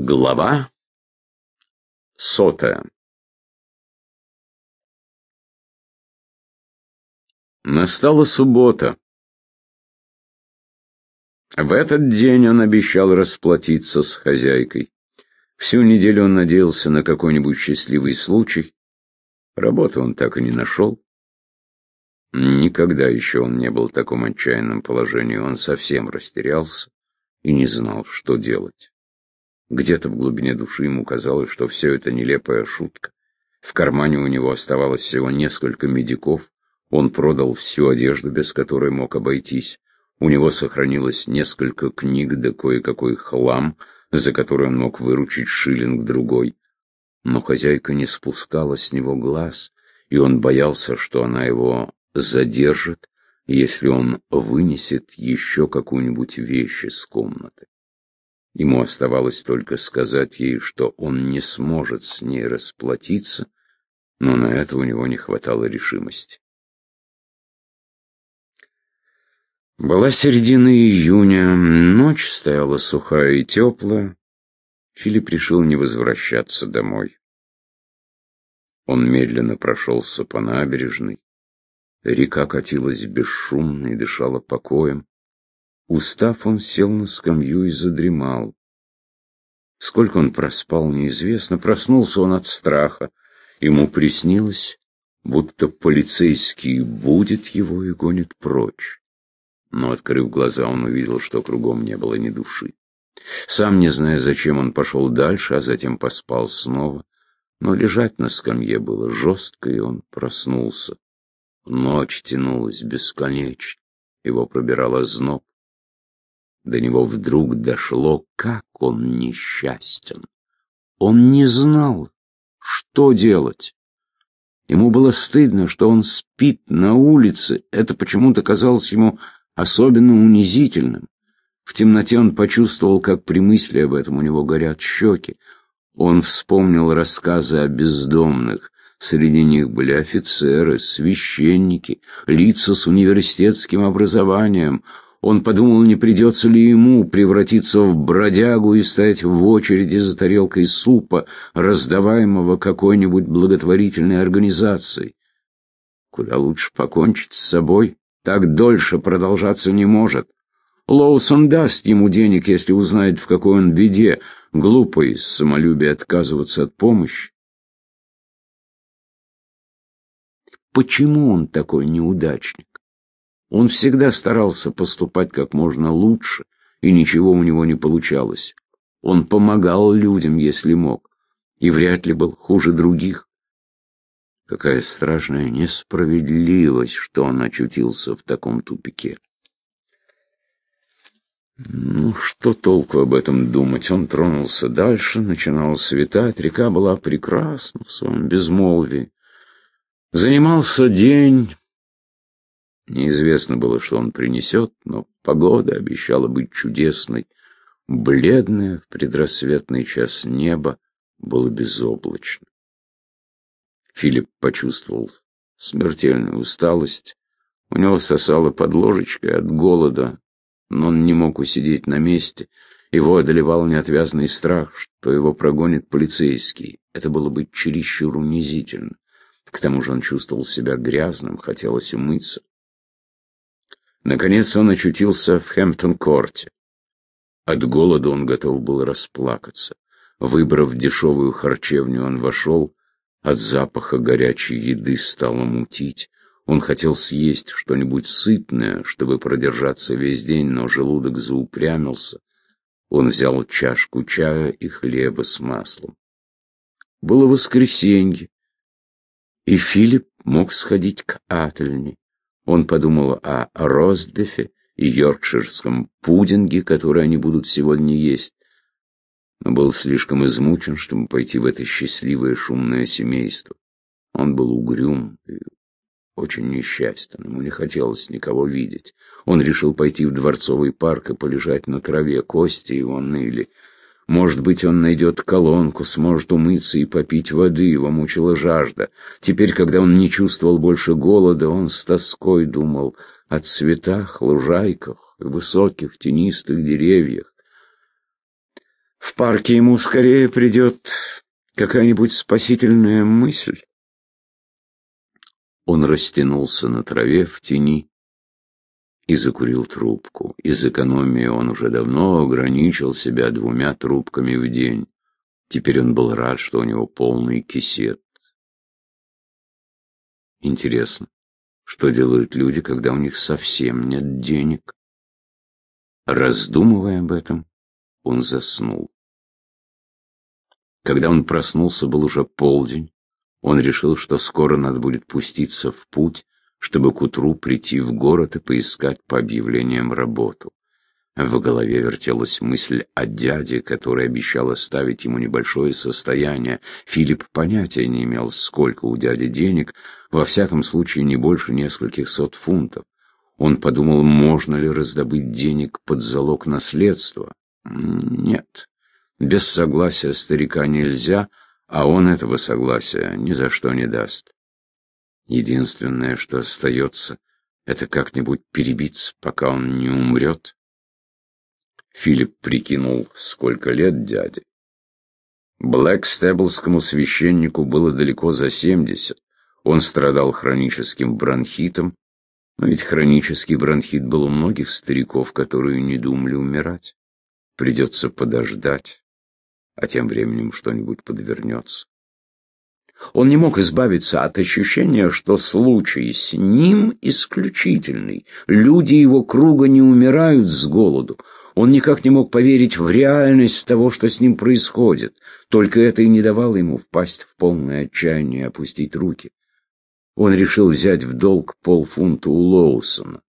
Глава сотая Настала суббота. В этот день он обещал расплатиться с хозяйкой. Всю неделю он надеялся на какой-нибудь счастливый случай. Работы он так и не нашел. Никогда еще он не был в таком отчаянном положении. Он совсем растерялся и не знал, что делать. Где-то в глубине души ему казалось, что все это нелепая шутка. В кармане у него оставалось всего несколько медиков. Он продал всю одежду, без которой мог обойтись. У него сохранилось несколько книг да кое-какой хлам, за который он мог выручить шиллинг-другой. Но хозяйка не спускала с него глаз, и он боялся, что она его задержит, если он вынесет еще какую-нибудь вещь из комнаты. Ему оставалось только сказать ей, что он не сможет с ней расплатиться, но на это у него не хватало решимости. Была середина июня, ночь стояла сухая и теплая. Филипп решил не возвращаться домой. Он медленно прошелся по набережной. Река катилась бесшумно и дышала покоем. Устав, он сел на скамью и задремал. Сколько он проспал, неизвестно. Проснулся он от страха. Ему приснилось, будто полицейский будет его и гонит прочь. Но, открыв глаза, он увидел, что кругом не было ни души. Сам не зная, зачем он пошел дальше, а затем поспал снова. Но лежать на скамье было жестко, и он проснулся. Ночь тянулась бесконечно, его пробирало зноб. До него вдруг дошло, как он несчастен. Он не знал, что делать. Ему было стыдно, что он спит на улице. Это почему-то казалось ему особенно унизительным. В темноте он почувствовал, как при мысли об этом у него горят щеки. Он вспомнил рассказы о бездомных. Среди них были офицеры, священники, лица с университетским образованием — он подумал, не придется ли ему превратиться в бродягу и стоять в очереди за тарелкой супа, раздаваемого какой-нибудь благотворительной организацией. Куда лучше покончить с собой, так дольше продолжаться не может. Лоусон даст ему денег, если узнает, в какой он беде. Глупо из самолюбия отказываться от помощи. Почему он такой неудачник? Он всегда старался поступать как можно лучше, и ничего у него не получалось. Он помогал людям, если мог, и вряд ли был хуже других. Какая страшная несправедливость, что он очутился в таком тупике. Ну, что толку об этом думать? Он тронулся дальше, начинал светать, река была прекрасна в своем безмолвии. Занимался день, Неизвестно было, что он принесет, но погода обещала быть чудесной. Бледное в предрассветный час небо было безоблачно. Филипп почувствовал смертельную усталость. У него сосало под ложечкой от голода, но он не мог усидеть на месте. Его одолевал неотвязный страх, что его прогонит полицейский. Это было бы чересчур унизительно. К тому же он чувствовал себя грязным, хотелось умыться. Наконец он очутился в Хэмптон-корте. От голода он готов был расплакаться. Выбрав дешевую харчевню, он вошел. От запаха горячей еды стало мутить. Он хотел съесть что-нибудь сытное, чтобы продержаться весь день, но желудок заупрямился. Он взял чашку чая и хлеба с маслом. Было воскресенье, и Филипп мог сходить к Ательне. Он подумал о ростбифе и йоркширском пудинге, который они будут сегодня есть, но был слишком измучен, чтобы пойти в это счастливое шумное семейство. Он был угрюм и очень несчастен, ему не хотелось никого видеть. Он решил пойти в дворцовый парк и полежать на траве, кости его ныли. Может быть, он найдет колонку, сможет умыться и попить воды, его мучила жажда. Теперь, когда он не чувствовал больше голода, он с тоской думал о цветах, лужайках высоких тенистых деревьях. В парке ему скорее придет какая-нибудь спасительная мысль. Он растянулся на траве в тени и закурил трубку. Из экономии он уже давно ограничил себя двумя трубками в день. Теперь он был рад, что у него полный кисет. Интересно, что делают люди, когда у них совсем нет денег? Раздумывая об этом, он заснул. Когда он проснулся, был уже полдень. Он решил, что скоро надо будет пуститься в путь, чтобы к утру прийти в город и поискать по объявлениям работу. В голове вертелась мысль о дяде, который обещал оставить ему небольшое состояние. Филипп понятия не имел, сколько у дяди денег, во всяком случае не больше нескольких сот фунтов. Он подумал, можно ли раздобыть денег под залог наследства. Нет, без согласия старика нельзя, а он этого согласия ни за что не даст. Единственное, что остается, это как-нибудь перебиться, пока он не умрет. Филипп прикинул, сколько лет дяде. Блэкстеблскому священнику было далеко за семьдесят. Он страдал хроническим бронхитом, но ведь хронический бронхит был у многих стариков, которые не думали умирать. Придется подождать, а тем временем что-нибудь подвернется. Он не мог избавиться от ощущения, что случай с ним исключительный. Люди его круга не умирают с голоду. Он никак не мог поверить в реальность того, что с ним происходит. Только это и не давало ему впасть в полное отчаяние и опустить руки. Он решил взять в долг полфунта у Лоусона.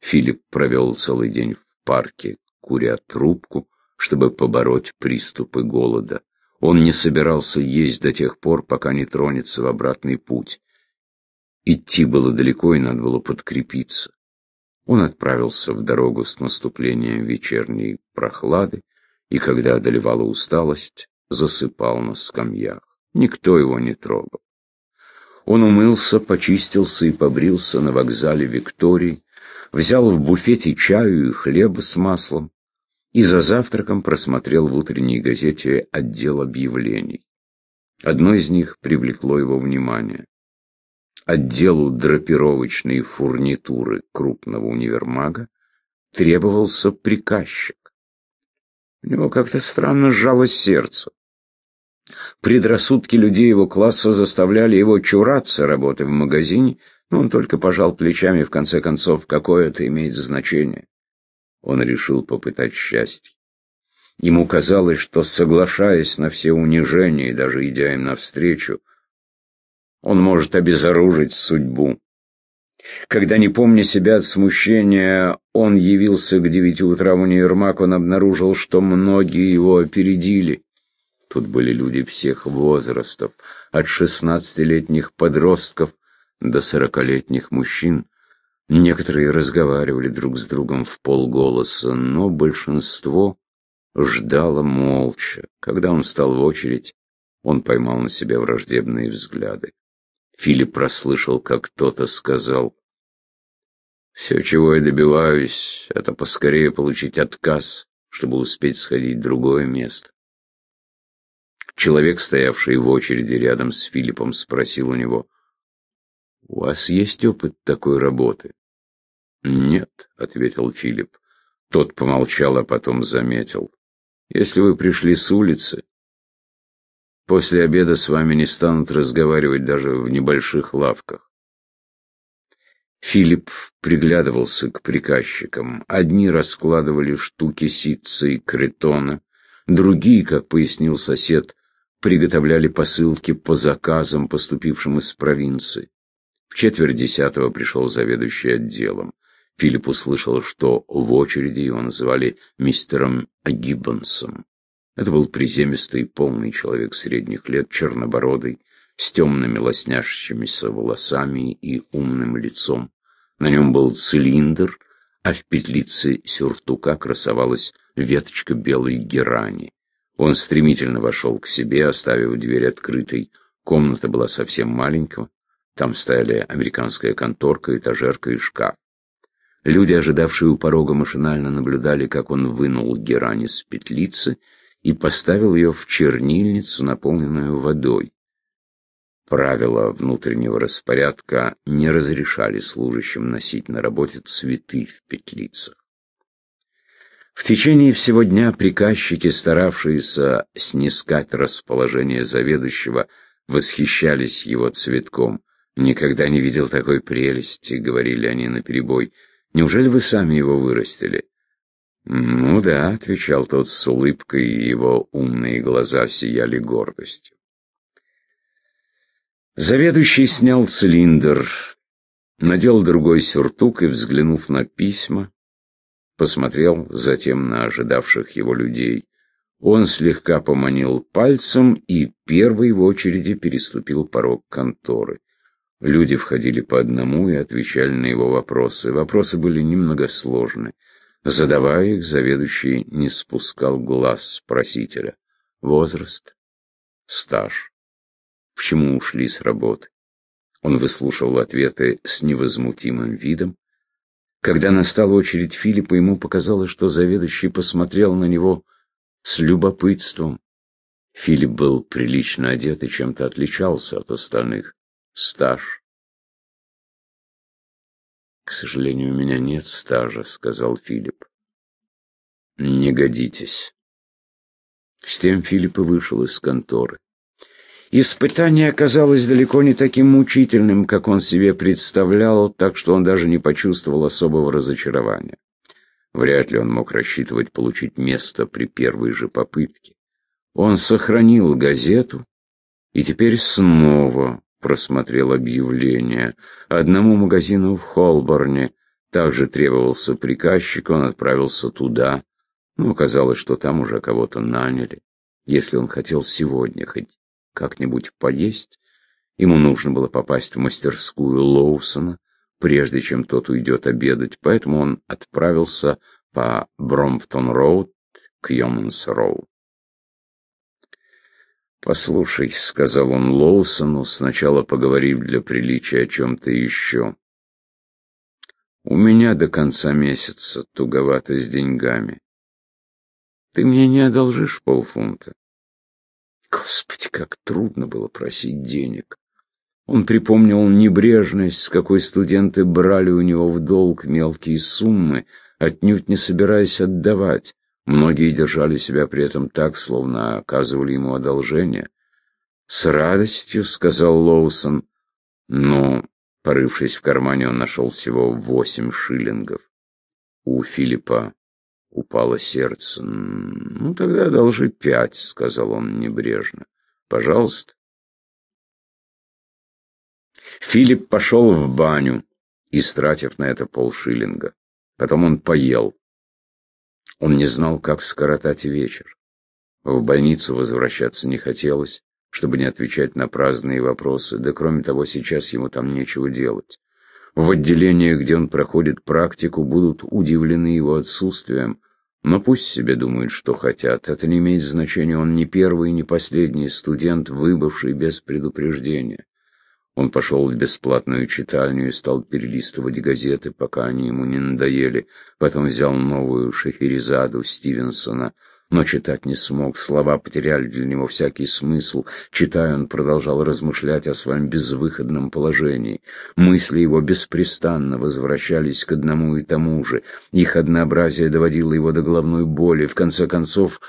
Филипп провел целый день в парке, куря трубку, чтобы побороть приступы голода. Он не собирался есть до тех пор, пока не тронется в обратный путь. Идти было далеко, и надо было подкрепиться. Он отправился в дорогу с наступлением вечерней прохлады, и когда одолевала усталость, засыпал на скамьях. Никто его не трогал. Он умылся, почистился и побрился на вокзале Виктории, взял в буфете чаю и хлеба с маслом и за завтраком просмотрел в утренней газете отдел объявлений. Одно из них привлекло его внимание отделу драпировочной фурнитуры крупного универмага требовался приказчик. У него как-то странно сжалось сердце. Предрассудки людей его класса заставляли его чураться работы в магазине, но он только пожал плечами, в конце концов, какое это имеет значение. Он решил попытать счастье. Ему казалось, что, соглашаясь на все унижения и даже идя им навстречу, он может обезоружить судьбу. Когда, не помня себя от смущения, он явился к девяти утра в универмаг, он обнаружил, что многие его опередили. Тут были люди всех возрастов, от шестнадцатилетних подростков до сорокалетних мужчин. Некоторые разговаривали друг с другом в полголоса, но большинство ждало молча. Когда он встал в очередь, он поймал на себя враждебные взгляды. Филипп расслышал, как кто-то сказал, «Все, чего я добиваюсь, это поскорее получить отказ, чтобы успеть сходить в другое место». Человек, стоявший в очереди рядом с Филиппом, спросил у него, «У вас есть опыт такой работы?» «Нет», — ответил Филипп. Тот помолчал, а потом заметил, «Если вы пришли с улицы, После обеда с вами не станут разговаривать даже в небольших лавках. Филипп приглядывался к приказчикам. Одни раскладывали штуки ситца и кретона, другие, как пояснил сосед, приготовляли посылки по заказам, поступившим из провинции. В четверть десятого пришел заведующий отделом. Филипп услышал, что в очереди его называли мистером Гиббонсом. Это был приземистый, полный человек средних лет, чернобородый, с темными лоснящимися волосами и умным лицом. На нем был цилиндр, а в петлице сюртука красовалась веточка белой герани. Он стремительно вошел к себе, оставив дверь открытой. Комната была совсем маленькая. Там стояли американская конторка, этажерка и шкаф. Люди, ожидавшие у порога, машинально наблюдали, как он вынул герань из петлицы и поставил ее в чернильницу, наполненную водой. Правила внутреннего распорядка не разрешали служащим носить на работе цветы в петлицах. В течение всего дня приказчики, старавшиеся снискать расположение заведующего, восхищались его цветком. «Никогда не видел такой прелести», — говорили они наперебой. «Неужели вы сами его вырастили?» «Ну да», — отвечал тот с улыбкой, и его умные глаза сияли гордостью. Заведующий снял цилиндр, надел другой сюртук и, взглянув на письма, посмотрел затем на ожидавших его людей. Он слегка поманил пальцем и первый в очереди переступил порог конторы. Люди входили по одному и отвечали на его вопросы. Вопросы были немного сложны. Задавая их, заведующий не спускал глаз с просителя. Возраст, стаж, почему ушли с работы. Он выслушивал ответы с невозмутимым видом, когда настала очередь Филиппа, ему показалось, что заведующий посмотрел на него с любопытством. Филипп был прилично одет и чем-то отличался от остальных. Стаж. «К сожалению, у меня нет стажа», — сказал Филипп. «Не годитесь». С тем Филипп и вышел из конторы. Испытание оказалось далеко не таким мучительным, как он себе представлял, так что он даже не почувствовал особого разочарования. Вряд ли он мог рассчитывать получить место при первой же попытке. Он сохранил газету и теперь снова просмотрел объявление. Одному магазину в Холборне также требовался приказчик, он отправился туда, но оказалось, что там уже кого-то наняли. Если он хотел сегодня хоть как-нибудь поесть. Ему нужно было попасть в мастерскую Лоусона, прежде чем тот уйдет обедать, поэтому он отправился по Бромптон-роуд к Йоманс-роу. «Послушай», — сказал он Лоусону, сначала поговорив для приличия о чем-то еще. «У меня до конца месяца туговато с деньгами. Ты мне не одолжишь полфунта?» Господи, как трудно было просить денег. Он припомнил небрежность, с какой студенты брали у него в долг мелкие суммы, отнюдь не собираясь отдавать. Многие держали себя при этом так, словно оказывали ему одолжение. «С радостью», — сказал Лоусон, но, порывшись в кармане, он нашел всего восемь шиллингов. У Филиппа Упало сердце. «Ну, тогда одолжи пять», — сказал он небрежно. «Пожалуйста». Филипп пошел в баню, истратив на это полшиллинга. Потом он поел. Он не знал, как скоротать вечер. В больницу возвращаться не хотелось, чтобы не отвечать на праздные вопросы, да кроме того, сейчас ему там нечего делать. В отделениях, где он проходит практику, будут удивлены его отсутствием. Но пусть себе думают, что хотят. Это не имеет значения. Он не первый не последний студент, выбывший без предупреждения. Он пошел в бесплатную читальню и стал перелистывать газеты, пока они ему не надоели. Потом взял новую Шахерезаду Стивенсона — но читать не смог, слова потеряли для него всякий смысл. Читая, он продолжал размышлять о своем безвыходном положении. Мысли его беспрестанно возвращались к одному и тому же. Их однообразие доводило его до головной боли. В конце концов,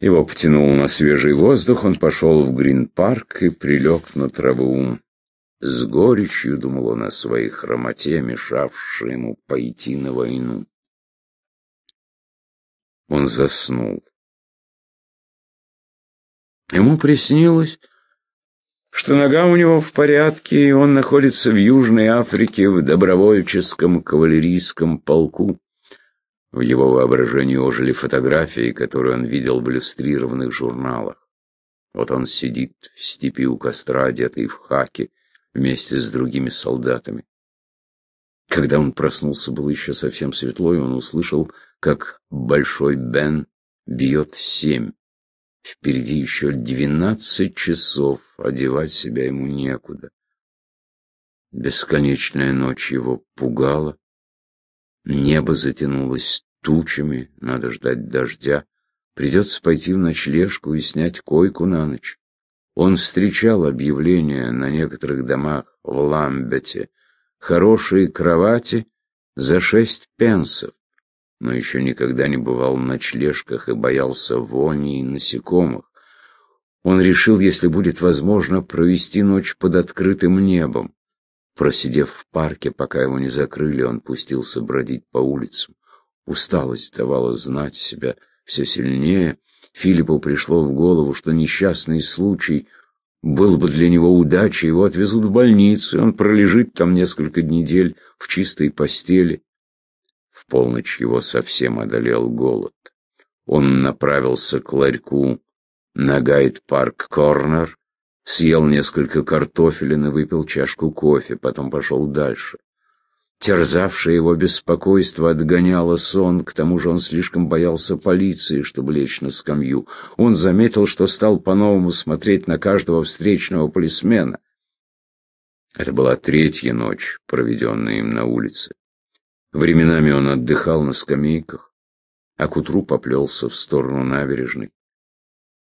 его потянуло на свежий воздух, он пошел в Грин-парк и прилег на траву. С горечью думал он о своей хромоте, мешавшей ему пойти на войну. Он заснул. Ему приснилось, что нога у него в порядке, и он находится в Южной Африке в добровольческом кавалерийском полку. В его воображении ожили фотографии, которые он видел в иллюстрированных журналах. Вот он сидит в степи у костра, одетый в хаки, вместе с другими солдатами. Когда он проснулся, было еще совсем светло, и он услышал, как Большой Бен бьет семь. Впереди еще двенадцать часов, одевать себя ему некуда. Бесконечная ночь его пугала. Небо затянулось тучами, надо ждать дождя. Придется пойти в ночлежку и снять койку на ночь. Он встречал объявления на некоторых домах в Ламбете. Хорошие кровати за шесть пенсов. Но еще никогда не бывал в ночлежках и боялся вони и насекомых. Он решил, если будет возможно, провести ночь под открытым небом. Просидев в парке, пока его не закрыли, он пустился бродить по улицам. Усталость давала знать себя все сильнее. Филиппу пришло в голову, что несчастный случай был бы для него удачей, его отвезут в больницу, и он пролежит там несколько недель в чистой постели. В полночь его совсем одолел голод. Он направился к ларьку на Гайд-парк-корнер, съел несколько картофелин и выпил чашку кофе, потом пошел дальше. Терзавшее его беспокойство отгоняло сон, к тому же он слишком боялся полиции, чтобы лечь на скамью. Он заметил, что стал по-новому смотреть на каждого встречного полисмена. Это была третья ночь, проведенная им на улице. Временами он отдыхал на скамейках, а к утру поплелся в сторону набережной,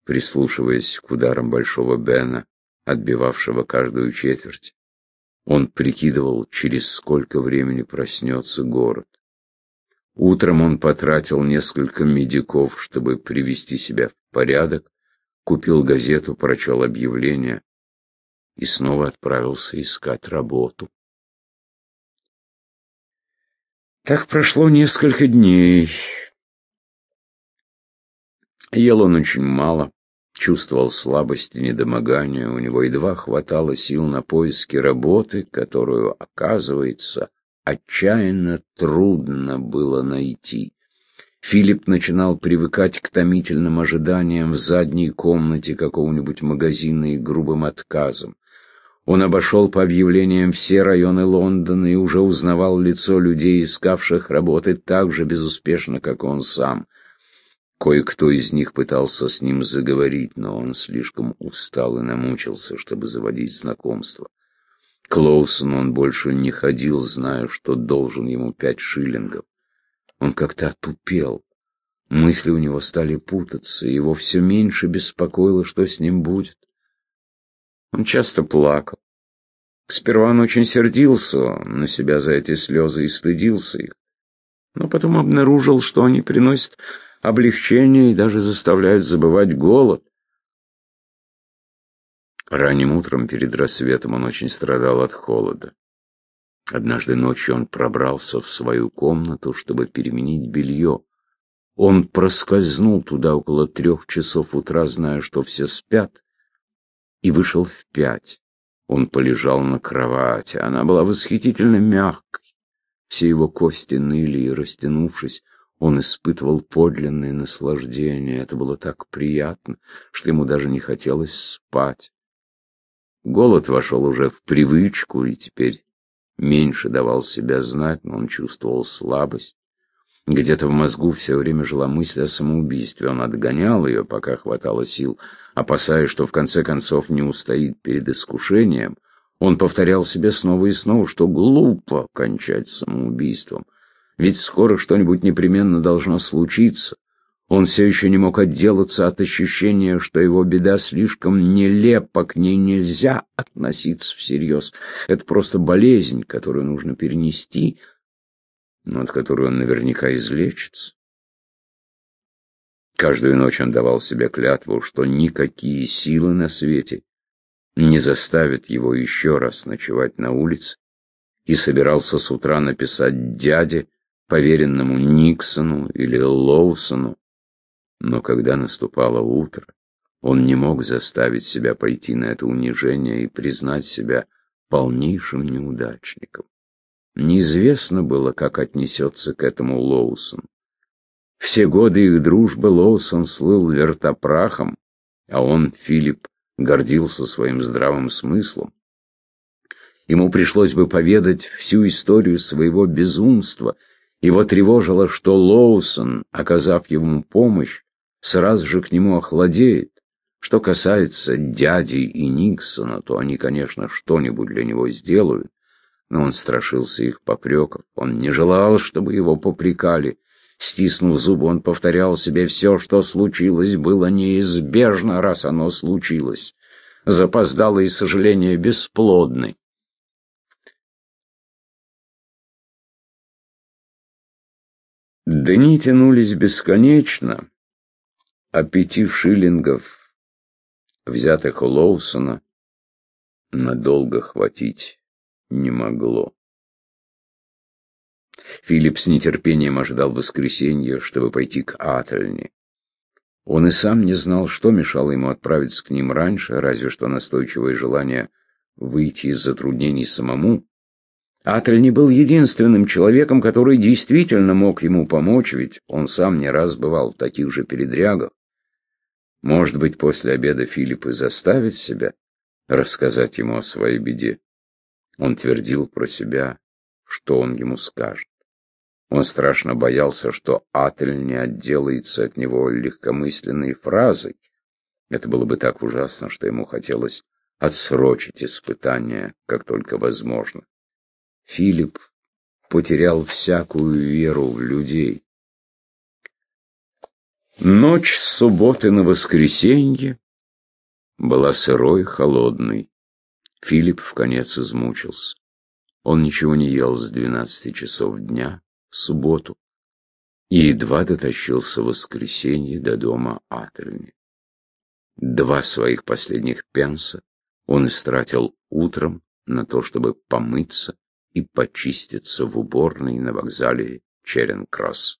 прислушиваясь к ударам Большого Бена, отбивавшего каждую четверть. Он прикидывал, через сколько времени проснется город. Утром он потратил несколько медиков, чтобы привести себя в порядок, купил газету, прочел объявление и снова отправился искать работу. Так прошло несколько дней. Ел он очень мало чувствовал слабость и недомогание, у него едва хватало сил на поиски работы, которую, оказывается, отчаянно трудно было найти. Филипп начинал привыкать к томительным ожиданиям в задней комнате какого-нибудь магазина и грубым отказам. Он обошел по объявлениям все районы Лондона и уже узнавал лицо людей, искавших работы так же безуспешно, как он сам. Кое-кто из них пытался с ним заговорить, но он слишком устал и намучился, чтобы заводить знакомство. К он больше не ходил, зная, что должен ему пять шиллингов. Он как-то отупел. Мысли у него стали путаться, его все меньше беспокоило, что с ним будет. Он часто плакал. Сперва он очень сердился на себя за эти слезы и стыдился их. Но потом обнаружил, что они приносят облегчение и даже заставляют забывать голод. Ранним утром перед рассветом он очень страдал от холода. Однажды ночью он пробрался в свою комнату, чтобы переменить белье. Он проскользнул туда около трех часов утра, зная, что все спят, и вышел в пять. Он полежал на кровати. Она была восхитительно мягкой. Все его кости ныли и, растянувшись, он испытывал подлинное наслаждение. Это было так приятно, что ему даже не хотелось спать. Голод вошел уже в привычку и теперь меньше давал себя знать, но он чувствовал слабость. Где-то в мозгу все время жила мысль о самоубийстве. Он отгонял ее, пока хватало сил, опасаясь, что в конце концов не устоит перед искушением. Он повторял себе снова и снова, что глупо кончать самоубийством. Ведь скоро что-нибудь непременно должно случиться. Он все еще не мог отделаться от ощущения, что его беда слишком нелепа, к ней нельзя относиться всерьез. Это просто болезнь, которую нужно перенести, но от которой он наверняка излечится. Каждую ночь он давал себе клятву, что никакие силы на свете не заставят его еще раз ночевать на улице, и собирался с утра написать дяде, поверенному Никсону или Лоусону. Но когда наступало утро, он не мог заставить себя пойти на это унижение и признать себя полнейшим неудачником. Неизвестно было, как отнесется к этому Лоусон. Все годы их дружбы Лоусон слыл вертопрахом, а он, Филипп, гордился своим здравым смыслом. Ему пришлось бы поведать всю историю своего безумства — его тревожило, что Лоусон, оказав ему помощь, сразу же к нему охладеет. Что касается дяди и Никсона, то они, конечно, что-нибудь для него сделают, но он страшился их попреков. Он не желал, чтобы его попрекали, Стиснув зубы, он повторял себе, все, что случилось, было неизбежно, раз оно случилось. Запоздалые сожаления бесплодны. Дни тянулись бесконечно, а пяти шиллингов, взятых у Лоусона, надолго хватить не могло. Филипп с нетерпением ожидал воскресенья, чтобы пойти к Ательне. Он и сам не знал, что мешало ему отправиться к ним раньше, разве что настойчивое желание выйти из затруднений самому. Атель не был единственным человеком, который действительно мог ему помочь, ведь он сам не раз бывал в таких же передрягах. Может быть, после обеда Филипп и заставит себя рассказать ему о своей беде. Он твердил про себя, что он ему скажет. Он страшно боялся, что Атель не отделается от него легкомысленной фразой. Это было бы так ужасно, что ему хотелось отсрочить испытание, как только возможно. Филипп потерял всякую веру в людей. Ночь с субботы на воскресенье была сырой холодной. Филипп в конец измучился. Он ничего не ел с двенадцати часов дня в субботу и едва дотащился в воскресенье до дома Ательни. Два своих последних пенса он истратил утром на то, чтобы помыться и почиститься в уборной на вокзале Черенкросс.